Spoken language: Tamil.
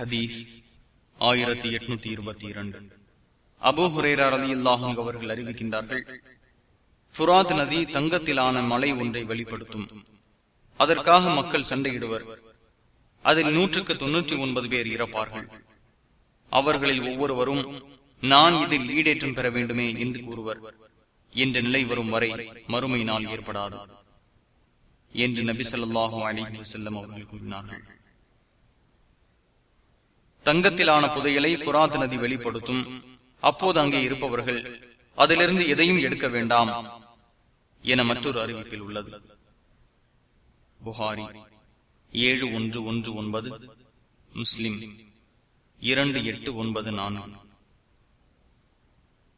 ஹதீஸ் ஆயிரத்தி எட்நூத்தி இருபத்தி இரண்டு. அபோ ஹுரேரா அலி அல்லாஹும் அவர்கள் அறிவிக்கின்றார்கள் புராத் நதி தங்கத்திலான மலை ஒன்றை வெளிப்படுத்தும். அதற்காக மக்கள் சண்டையிடுவர். அதில் நூற்றுக்கு தொன்னூற்றி ஒன்பது பேர் இறப்பார்கள். அவர்களில் ஒவ்வொருவரும் நான் இதில் ஈடேற்றம் பெற வேண்டுமே என்று கூறுவர். என்ற நிலை வரும் வரை மறுமை நாள் ஏற்படாது. என்று நபி சொல்லாஹு அலி வசல்லம் அவர்கள் கூறினார்கள். தங்கத்திலான புதையலை புராத் நதி வெளிப்படுத்தும். அப்போது அங்கே இருப்பவர்கள் அதிலிருந்து எதையும் எடுக்க வேண்டாம் என மற்றொரு அறிவிப்பில் உள்ளது. புகாரி ஏழு ஒன்று ஒன்று ஒன்பது முஸ்லிம் இரண்டு எட்டு ஒன்பது நான்கு.